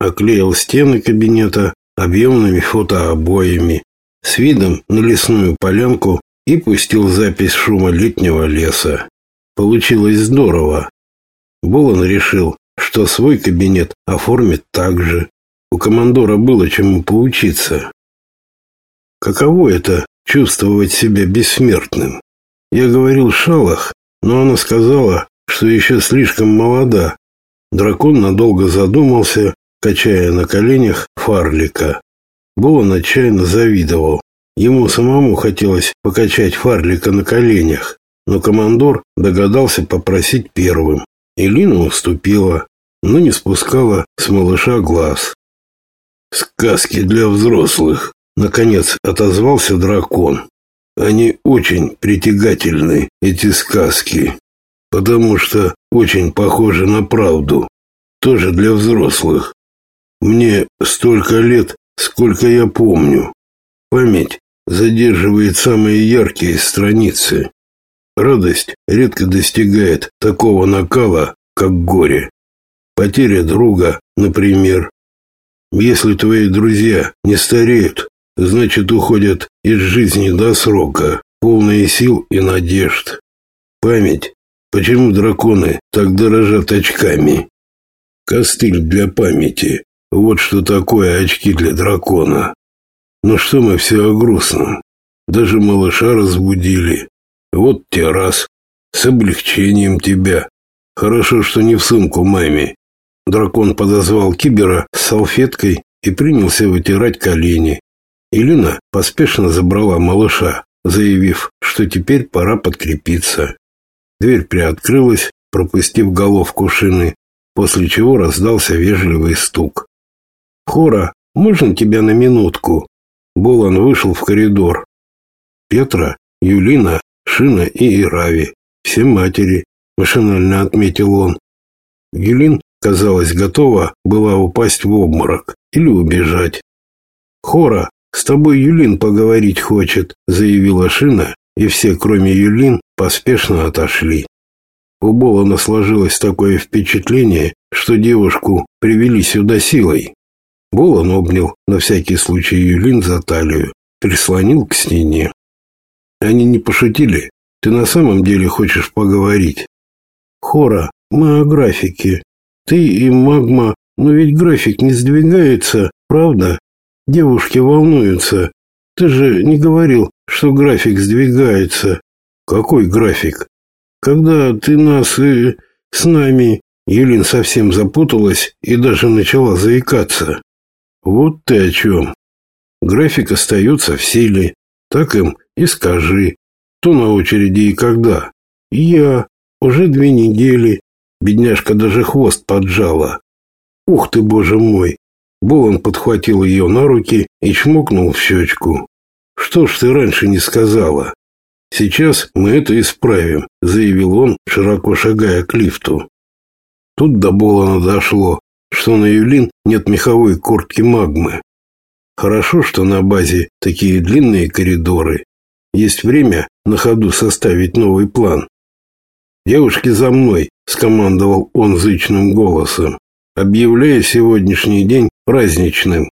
оклеил стены кабинета объемными фотообоями с видом на лесную полянку и пустил запись шума летнего леса. Получилось здорово. Болон решил, что свой кабинет оформит так же. У командора было чему поучиться. Каково это чувствовать себя бессмертным? Я говорил Шалах, но она сказала, что еще слишком молода. Дракон надолго задумался, качая на коленях фарлика. Болон отчаянно завидовал. Ему самому хотелось покачать фарлика на коленях, но командор догадался попросить первым. Элина уступила, но не спускала с малыша глаз. «Сказки для взрослых», — наконец отозвался дракон. «Они очень притягательны, эти сказки, потому что очень похожи на правду, тоже для взрослых. Мне столько лет, сколько я помню. Память задерживает самые яркие страницы. Радость редко достигает такого накала, как горе. Потеря друга, например. Если твои друзья не стареют, значит уходят из жизни до срока, полные сил и надежд. Память. Почему драконы так дорожат очками? Костыль для памяти. Вот что такое очки для дракона. Ну что мы все о грустном? Даже малыша разбудили. Вот те раз. С облегчением тебя. Хорошо, что не в сумку маме. Дракон подозвал Кибера с салфеткой и принялся вытирать колени. Илина поспешно забрала малыша, заявив, что теперь пора подкрепиться. Дверь приоткрылась, пропустив головку шины, после чего раздался вежливый стук. «Хора, можно тебя на минутку?» Болан вышел в коридор. Петра, Юлина, Шина и Ирави. Все матери, машинально отметил он. Юлин, казалось, готова была упасть в обморок или убежать. «Хора, с тобой Юлин поговорить хочет», заявила Шина, и все, кроме Юлин, поспешно отошли. У Болана сложилось такое впечатление, что девушку привели сюда силой. Болон обнял на всякий случай Юлин за талию, прислонил к стене. Они не пошутили. Ты на самом деле хочешь поговорить? Хора, мы о графике. Ты и магма, но ведь график не сдвигается, правда? Девушки волнуются. Ты же не говорил, что график сдвигается. Какой график? Когда ты нас и с нами... Юлин совсем запуталась и даже начала заикаться. Вот ты о чем. График остается в силе. Так им и скажи, кто на очереди и когда. Я. Уже две недели. Бедняжка даже хвост поджала. Ух ты, боже мой. Болон подхватил ее на руки и чмокнул в щечку. Что ж ты раньше не сказала? Сейчас мы это исправим, заявил он, широко шагая к лифту. Тут до Болона дошло, что на Юлин нет меховой куртки магмы. Хорошо, что на базе такие длинные коридоры. Есть время на ходу составить новый план. «Девушки, за мной!» – скомандовал он зычным голосом, объявляя сегодняшний день праздничным.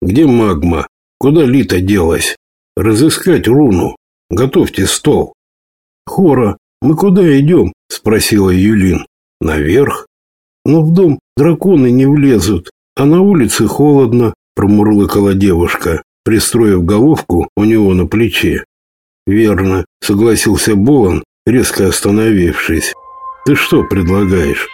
«Где магма? Куда Лита делась? Разыскать руну. Готовьте стол». «Хора, мы куда идем?» – спросила Юлин. «Наверх. Но в дом драконы не влезут, а на улице холодно», – промурлыкала девушка, пристроив головку у него на плече. «Верно», — согласился Болон, резко остановившись. «Ты что предлагаешь?»